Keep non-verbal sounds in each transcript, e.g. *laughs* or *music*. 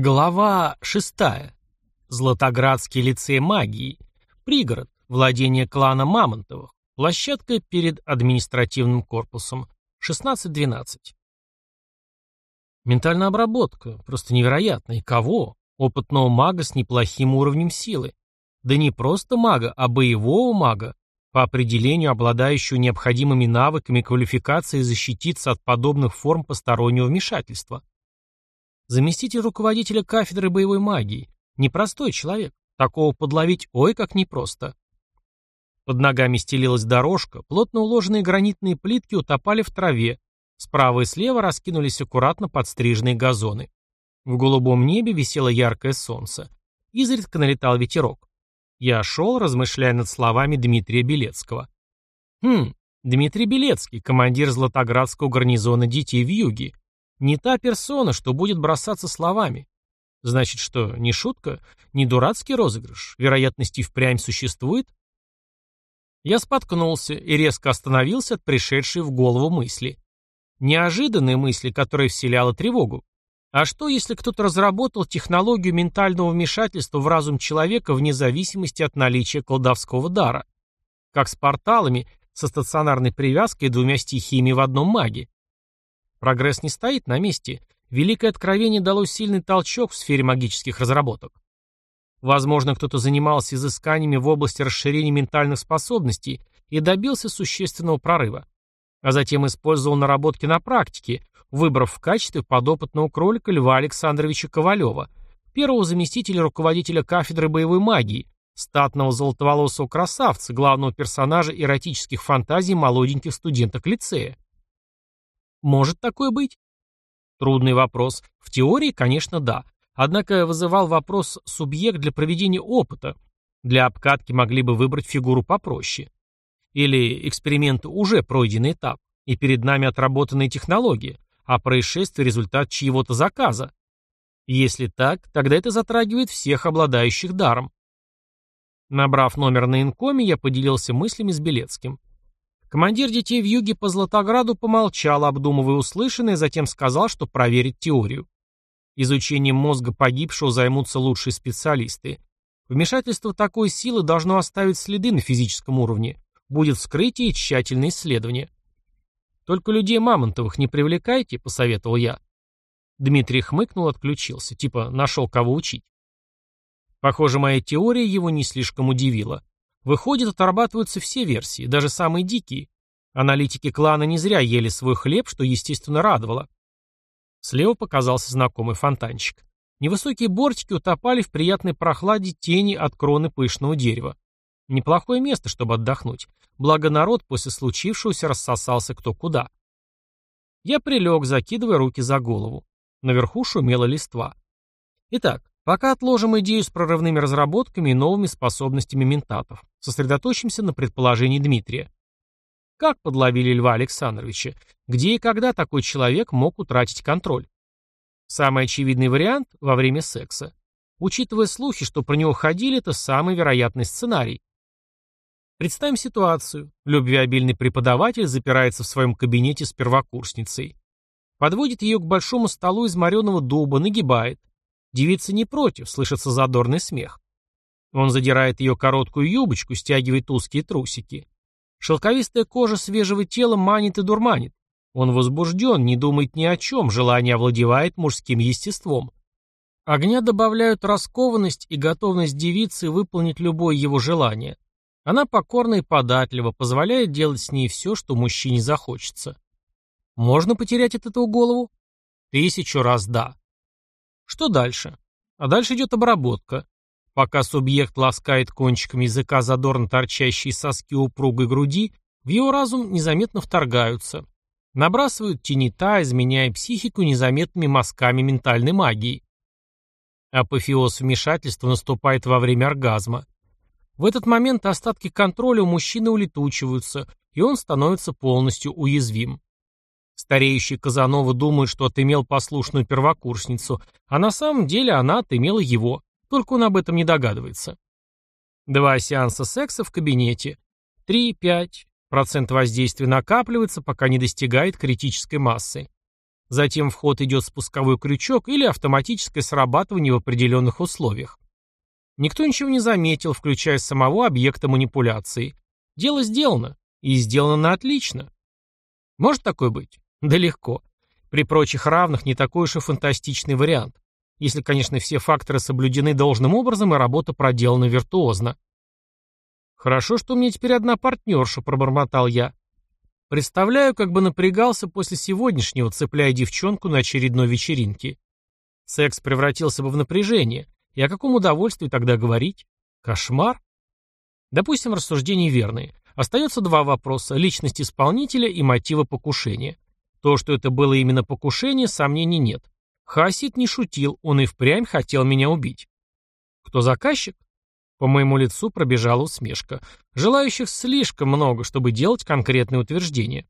Глава шестая. Златоградский лицей магии. Пригород. Владение клана Мамонтовых. Площадка перед административным корпусом. 16.12. Ментальная обработка. Просто невероятно. И кого? Опытного мага с неплохим уровнем силы. Да не просто мага, а боевого мага, по определению обладающего необходимыми навыками квалификации защититься от подобных форм постороннего вмешательства. Заместитель руководителя кафедры боевой магии. Непростой человек. Такого подловить ой как непросто. Под ногами стелилась дорожка, плотно уложенные гранитные плитки утопали в траве, справа и слева раскинулись аккуратно подстриженные газоны. В голубом небе висело яркое солнце. Изредка налетал ветерок. Я шел, размышляя над словами Дмитрия Белецкого. Хм, Дмитрий Белецкий, командир Златоградского гарнизона детей в юге. Не та персона, что будет бросаться словами. Значит, что, не шутка, не дурацкий розыгрыш, вероятность и впрямь существует? Я споткнулся и резко остановился от пришедшей в голову мысли. Неожиданные мысли, которая вселяла тревогу. А что, если кто-то разработал технологию ментального вмешательства в разум человека вне зависимости от наличия колдовского дара? Как с порталами, со стационарной привязкой и двумя стихиями в одном маге. Прогресс не стоит на месте. Великое откровение дало сильный толчок в сфере магических разработок. Возможно, кто-то занимался изысканиями в области расширения ментальных способностей и добился существенного прорыва. А затем использовал наработки на практике, выбрав в качестве подопытного кролика Льва Александровича Ковалева, первого заместителя руководителя кафедры боевой магии, статного золотоволосого красавца, главного персонажа эротических фантазий молоденьких студенток лицея. Может такое быть? Трудный вопрос. В теории, конечно, да. Однако вызывал вопрос субъект для проведения опыта. Для обкатки могли бы выбрать фигуру попроще. Или эксперимент уже пройденный этап, и перед нами отработанные технологии, а происшествие – результат чьего-то заказа. Если так, тогда это затрагивает всех обладающих даром. Набрав номер на инкоме, я поделился мыслями с Белецким. Командир детей в юге по Златограду помолчал, обдумывая услышанное, затем сказал, что проверит теорию. Изучением мозга погибшего займутся лучшие специалисты. Вмешательство такой силы должно оставить следы на физическом уровне. Будет вскрытие и тщательное исследование. «Только людей Мамонтовых не привлекайте», — посоветовал я. Дмитрий хмыкнул, отключился, типа нашел кого учить. Похоже, моя теория его не слишком удивила. Выходит, отрабатываются все версии, даже самые дикие. Аналитики клана не зря ели свой хлеб, что, естественно, радовало. Слева показался знакомый фонтанчик. Невысокие бортики утопали в приятной прохладе тени от кроны пышного дерева. Неплохое место, чтобы отдохнуть. Благо народ после случившегося рассосался кто куда. Я прилег, закидывая руки за голову. Наверху шумела листва. Итак, Пока отложим идею с прорывными разработками и новыми способностями ментатов. Сосредоточимся на предположении Дмитрия. Как подловили Льва Александровича? Где и когда такой человек мог утратить контроль? Самый очевидный вариант – во время секса. Учитывая слухи, что про него ходили, это самый вероятный сценарий. Представим ситуацию. Любвеобильный преподаватель запирается в своем кабинете с первокурсницей. Подводит ее к большому столу из мореного дуба, нагибает. Девица не против, слышится задорный смех. Он задирает ее короткую юбочку, стягивает узкие трусики. Шелковистая кожа свежего тела манит и дурманит. Он возбужден, не думает ни о чем, желание овладевает мужским естеством. Огня добавляют раскованность и готовность девицы выполнить любое его желание. Она покорна и податлива, позволяет делать с ней все, что мужчине захочется. Можно потерять от этого голову? Тысячу раз да. Что дальше? А дальше идет обработка. Пока субъект ласкает кончиками языка задорно торчащие соски упругой груди, в его разум незаметно вторгаются. Набрасывают тенита, изменяя психику незаметными мазками ментальной магии. Апофеоз вмешательства наступает во время оргазма. В этот момент остатки контроля у мужчины улетучиваются, и он становится полностью уязвим. Стареющий Казанова думает, что отымел послушную первокурсницу, а на самом деле она отымела его, только он об этом не догадывается. Два сеанса секса в кабинете. 3-5. Процент воздействия накапливается, пока не достигает критической массы. Затем в ход идет спусковой крючок или автоматическое срабатывание в определенных условиях. Никто ничего не заметил, включая самого объекта манипуляции. Дело сделано. И сделано отлично. Может такое быть? Да легко. При прочих равных не такой уж и фантастичный вариант. Если, конечно, все факторы соблюдены должным образом и работа проделана виртуозно. «Хорошо, что у меня теперь одна партнерша», — пробормотал я. Представляю, как бы напрягался после сегодняшнего, цепляя девчонку на очередной вечеринке. Секс превратился бы в напряжение. И о каком удовольствии тогда говорить? Кошмар? Допустим, рассуждения верные. Остается два вопроса – личность исполнителя и мотива покушения. То, что это было именно покушение, сомнений нет. Хасид не шутил, он и впрямь хотел меня убить. Кто заказчик? По моему лицу пробежала усмешка. Желающих слишком много, чтобы делать конкретные утверждения.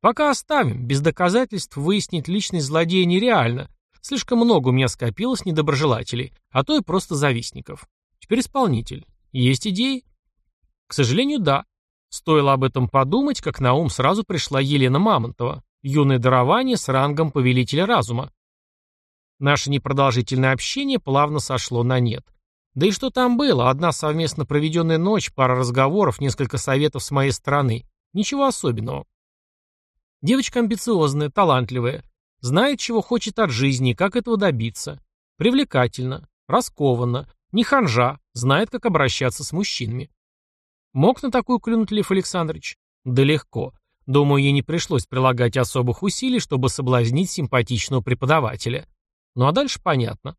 Пока оставим, без доказательств выяснить личность злодея нереально. Слишком много у меня скопилось недоброжелателей, а то и просто завистников. Теперь исполнитель. Есть идеи? К сожалению, да. Стоило об этом подумать, как на ум сразу пришла Елена Мамонтова, юное дарование с рангом повелителя разума. Наше непродолжительное общение плавно сошло на нет. Да и что там было? Одна совместно проведенная ночь, пара разговоров, несколько советов с моей стороны. Ничего особенного. Девочка амбициозная, талантливая. Знает, чего хочет от жизни как этого добиться. Привлекательна, раскованна, не ханжа, знает, как обращаться с мужчинами. Мог на такую клюнуть Лев Александрович? Да легко. Думаю, ей не пришлось прилагать особых усилий, чтобы соблазнить симпатичного преподавателя. Ну а дальше понятно.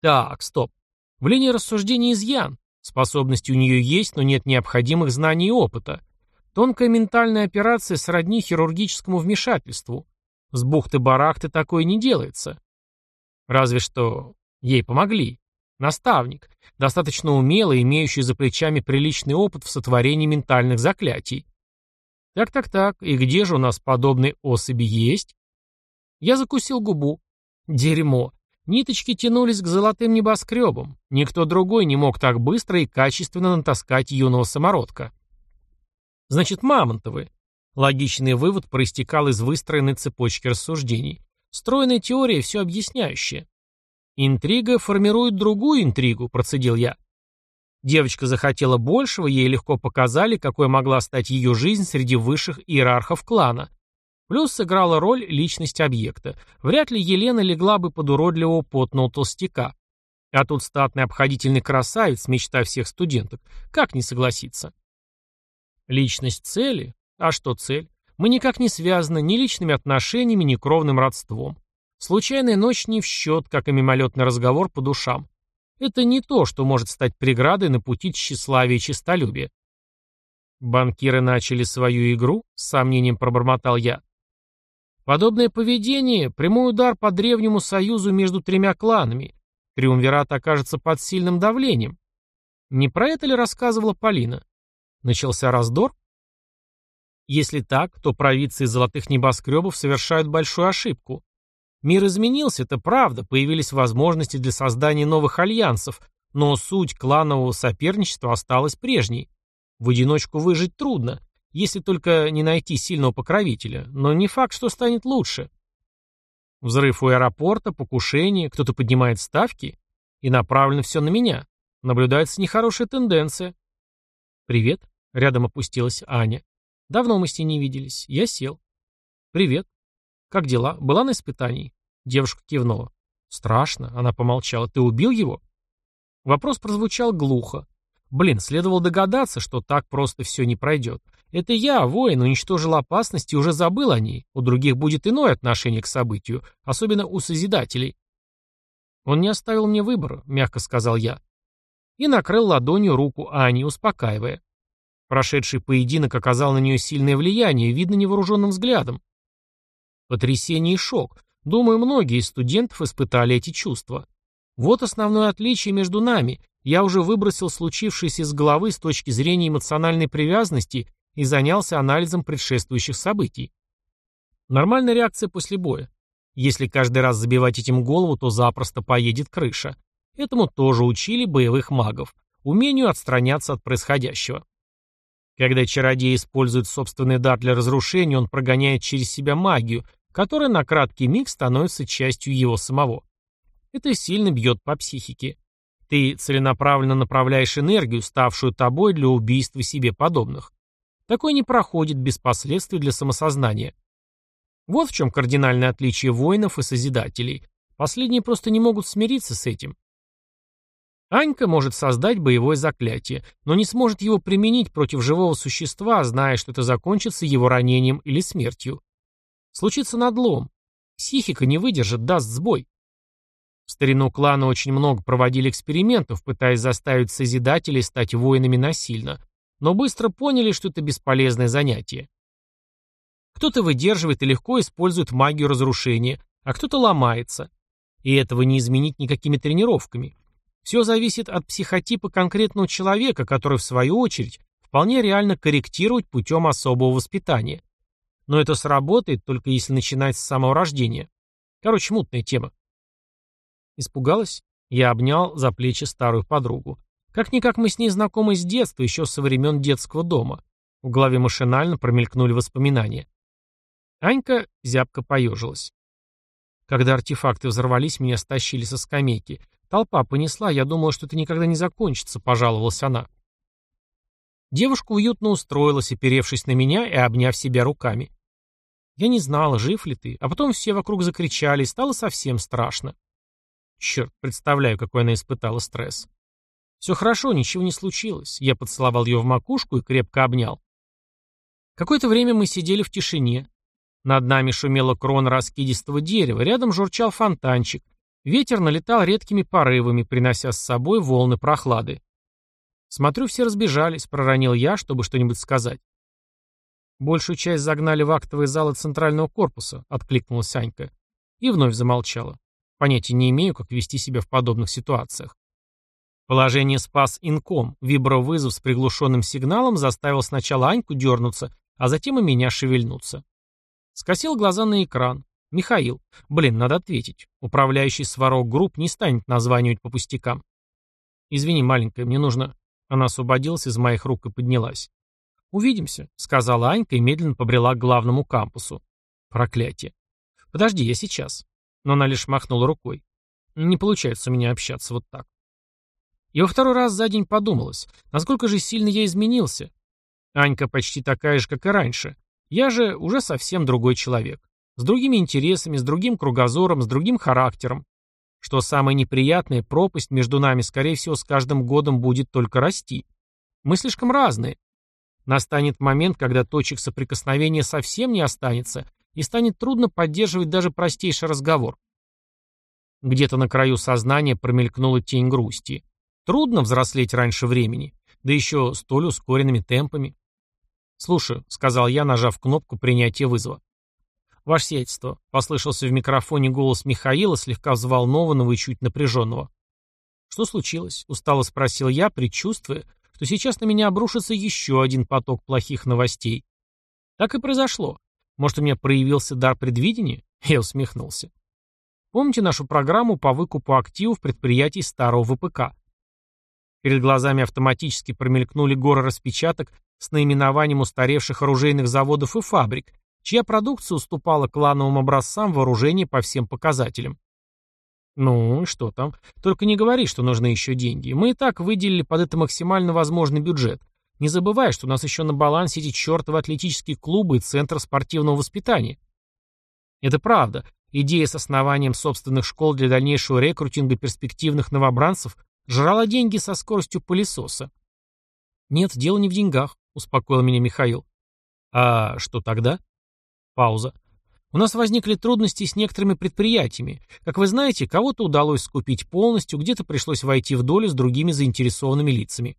Так, стоп. В линии рассуждений изъян. Способности у нее есть, но нет необходимых знаний и опыта. Тонкая ментальная операция сродни хирургическому вмешательству. С бухты-барахты такое не делается. Разве что ей помогли. Наставник, достаточно умелый, имеющий за плечами приличный опыт в сотворении ментальных заклятий. Так-так-так, и где же у нас подобные особи есть? Я закусил губу. Дерьмо. Ниточки тянулись к золотым небоскребам. Никто другой не мог так быстро и качественно натаскать юного самородка. Значит, мамонтовы. Логичный вывод проистекал из выстроенной цепочки рассуждений. Стройная теория, все объясняющая. Интрига формирует другую интригу, процедил я. Девочка захотела большего, ей легко показали, какой могла стать ее жизнь среди высших иерархов клана. Плюс сыграла роль личность объекта. Вряд ли Елена легла бы под уродливого потного толстяка. А тут статный обходительный красавец, мечта всех студенток. Как не согласиться? Личность цели? А что цель? Мы никак не связаны ни личными отношениями, ни кровным родством. Случайная ночь не в счет, как и мимолетный разговор по душам. Это не то, что может стать преградой на пути тщеславия и честолюбия. Банкиры начали свою игру, с сомнением пробормотал я. Подобное поведение – прямой удар по древнему союзу между тремя кланами. Триумвират окажется под сильным давлением. Не про это ли рассказывала Полина? Начался раздор? Если так, то провидцы из золотых небоскребов совершают большую ошибку. Мир изменился, это правда, появились возможности для создания новых альянсов, но суть кланового соперничества осталась прежней. В одиночку выжить трудно, если только не найти сильного покровителя, но не факт, что станет лучше. Взрыв у аэропорта, покушение, кто-то поднимает ставки, и направлено все на меня. Наблюдается нехорошая тенденция. «Привет», — рядом опустилась Аня. «Давно мы с ней не виделись. Я сел». «Привет. Как дела? Была на испытании?» Девушка кивнула. «Страшно», — она помолчала. «Ты убил его?» Вопрос прозвучал глухо. Блин, следовало догадаться, что так просто все не пройдет. Это я, воин, уничтожил опасность и уже забыл о ней. У других будет иное отношение к событию, особенно у Созидателей. Он не оставил мне выбора, мягко сказал я. И накрыл ладонью руку Ани, успокаивая. Прошедший поединок оказал на нее сильное влияние, видно невооруженным взглядом. Потрясение и шок. Думаю, многие из студентов испытали эти чувства. Вот основное отличие между нами. Я уже выбросил случившееся из головы с точки зрения эмоциональной привязанности и занялся анализом предшествующих событий. Нормальная реакция после боя. Если каждый раз забивать этим голову, то запросто поедет крыша. Этому тоже учили боевых магов. Умению отстраняться от происходящего. Когда чародей использует собственный дар для разрушения, он прогоняет через себя магию, которая на краткий миг становится частью его самого. Это сильно бьет по психике. Ты целенаправленно направляешь энергию, ставшую тобой для убийства себе подобных. Такое не проходит без последствий для самосознания. Вот в чем кардинальное отличие воинов и созидателей. Последние просто не могут смириться с этим. Анька может создать боевое заклятие, но не сможет его применить против живого существа, зная, что это закончится его ранением или смертью. Случится надлом. Психика не выдержит, даст сбой. В старину клана очень много проводили экспериментов, пытаясь заставить Созидателей стать воинами насильно, но быстро поняли, что это бесполезное занятие. Кто-то выдерживает и легко использует магию разрушения, а кто-то ломается. И этого не изменить никакими тренировками. Все зависит от психотипа конкретного человека, который, в свою очередь, вполне реально корректировать путем особого воспитания. Но это сработает только если начинать с самого рождения. Короче, мутная тема. Испугалась? Я обнял за плечи старую подругу. Как-никак мы с ней знакомы с детства, еще со времен детского дома. В голове машинально промелькнули воспоминания. Анька зябко поежилась. Когда артефакты взорвались, меня стащили со скамейки. Толпа понесла, я думала, что это никогда не закончится, пожаловалась она. Девушка уютно устроилась, оперевшись на меня и обняв себя руками. Я не знала, жив ли ты, а потом все вокруг закричали, и стало совсем страшно. Черт, представляю, какой она испытала стресс. Все хорошо, ничего не случилось. Я поцеловал ее в макушку и крепко обнял. Какое-то время мы сидели в тишине. Над нами шумела крона раскидистого дерева, рядом журчал фонтанчик. Ветер налетал редкими порывами, принося с собой волны прохлады. Смотрю, все разбежались, проронил я, чтобы что-нибудь сказать. Большую часть загнали в актовые залы центрального корпуса, откликнулась Анька. И вновь замолчала. Понятия не имею, как вести себя в подобных ситуациях. Положение спас инком. Вибровызов с приглушенным сигналом заставил сначала Аньку дернуться, а затем и меня шевельнуться. Скосил глаза на экран. Михаил. Блин, надо ответить. Управляющий сварок групп не станет названивать по пустякам. Извини, маленькая, мне нужно... Она освободилась из моих рук и поднялась. «Увидимся», — сказала Анька и медленно побрела к главному кампусу. Проклятие. «Подожди, я сейчас» но она лишь махнула рукой. Не получается у меня общаться вот так. И во второй раз за день подумалось, насколько же сильно я изменился. Анька почти такая же, как и раньше. Я же уже совсем другой человек. С другими интересами, с другим кругозором, с другим характером. Что самое неприятное, пропасть между нами, скорее всего, с каждым годом будет только расти. Мы слишком разные. Настанет момент, когда точек соприкосновения совсем не останется, и станет трудно поддерживать даже простейший разговор. Где-то на краю сознания промелькнула тень грусти. Трудно взрослеть раньше времени, да еще столь ускоренными темпами. «Слушаю», — сказал я, нажав кнопку принятия вызова. «Ваше сиятельство», — послышался в микрофоне голос Михаила, слегка взволнованного и чуть напряженного. «Что случилось?» — устало спросил я, предчувствуя, что сейчас на меня обрушится еще один поток плохих новостей. Так и произошло. Может, у меня проявился дар предвидения? *laughs* Я усмехнулся. Помните нашу программу по выкупу активов предприятий старого ВПК? Перед глазами автоматически промелькнули горы распечаток с наименованием устаревших оружейных заводов и фабрик, чья продукция уступала клановым образцам вооружения по всем показателям. Ну, что там? Только не говори, что нужны еще деньги. Мы и так выделили под это максимально возможный бюджет. Не забывай, что у нас еще на балансе эти чертовы атлетические клубы и центр спортивного воспитания. Это правда. Идея с основанием собственных школ для дальнейшего рекрутинга перспективных новобранцев жрала деньги со скоростью пылесоса. «Нет, дело не в деньгах», — успокоил меня Михаил. «А что тогда?» Пауза. «У нас возникли трудности с некоторыми предприятиями. Как вы знаете, кого-то удалось скупить полностью, где-то пришлось войти в долю с другими заинтересованными лицами.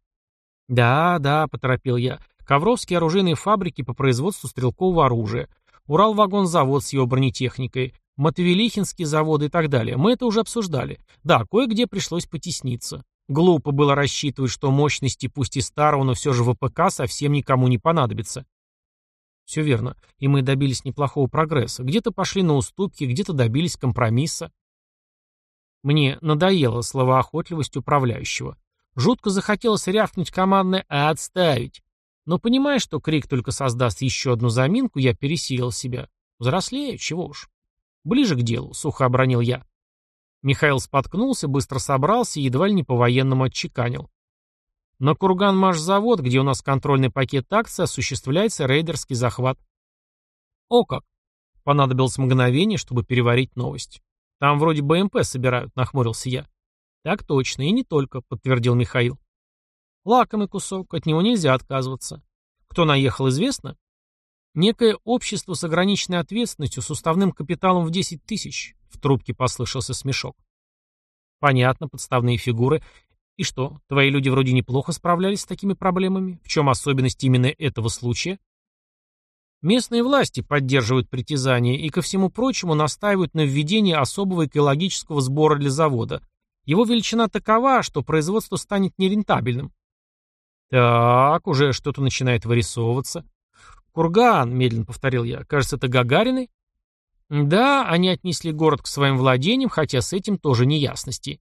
«Да, да», — поторопил я. «Ковровские оружейные фабрики по производству стрелкового оружия, Уралвагонзавод с его бронетехникой, Мотовелихинские заводы и так далее. Мы это уже обсуждали. Да, кое-где пришлось потесниться. Глупо было рассчитывать, что мощности, пусть и старого, но все же ВПК совсем никому не понадобится. Все верно. И мы добились неплохого прогресса. Где-то пошли на уступки, где-то добились компромисса. Мне надоела словоохотливость управляющего. Жутко захотелось рявкнуть командное «А отставить!». Но понимая, что крик только создаст еще одну заминку, я пересилил себя. Взрослею, чего уж. Ближе к делу, сухо обронил я. Михаил споткнулся, быстро собрался и едва ли не по-военному отчеканил. На Курган-Машзавод, где у нас контрольный пакет акций, осуществляется рейдерский захват. О как! Понадобилось мгновение, чтобы переварить новость. Там вроде БМП собирают, нахмурился я. Так точно, и не только, подтвердил Михаил. Лакомый кусок, от него нельзя отказываться. Кто наехал, известно? Некое общество с ограниченной ответственностью, с уставным капиталом в 10 тысяч. В трубке послышался смешок. Понятно, подставные фигуры. И что, твои люди вроде неплохо справлялись с такими проблемами? В чем особенность именно этого случая? Местные власти поддерживают притязания и, ко всему прочему, настаивают на введении особого экологического сбора для завода. Его величина такова, что производство станет нерентабельным. Так, уже что-то начинает вырисовываться. Курган, медленно повторил я. Кажется, это Гагарины? Да, они отнесли город к своим владениям, хотя с этим тоже неясности.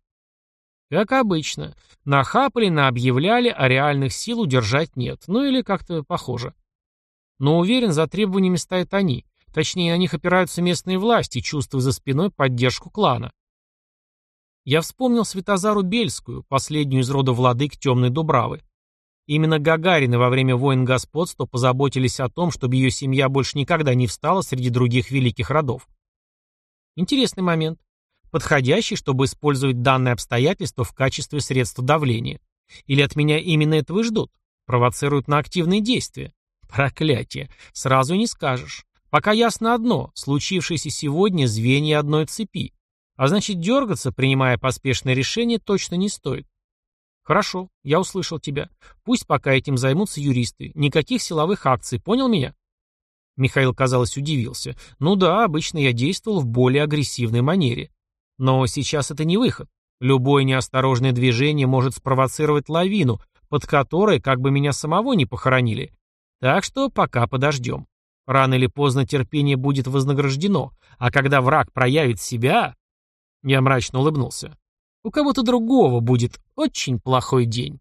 Как обычно, нахапали, наобъявляли, а реальных сил удержать нет. Ну или как-то похоже. Но уверен, за требованиями стоят они. Точнее, на них опираются местные власти, чувствуя за спиной поддержку клана. Я вспомнил Светозару Бельскую, последнюю из рода владык Темной Дубравы. Именно Гагарины во время войн господства позаботились о том, чтобы ее семья больше никогда не встала среди других великих родов. Интересный момент. Подходящий, чтобы использовать данное обстоятельство в качестве средства давления. Или от меня именно этого и ждут. Провоцируют на активные действия. Проклятие. Сразу не скажешь. Пока ясно одно. Случившееся сегодня звенья одной цепи. А значит, дергаться, принимая поспешное решение, точно не стоит. Хорошо, я услышал тебя. Пусть пока этим займутся юристы. Никаких силовых акций, понял меня? Михаил, казалось, удивился. Ну да, обычно я действовал в более агрессивной манере. Но сейчас это не выход. Любое неосторожное движение может спровоцировать лавину, под которой как бы меня самого не похоронили. Так что пока подождем. Рано или поздно терпение будет вознаграждено, а когда враг проявит себя... Я мрачно улыбнулся. У кого-то другого будет очень плохой день.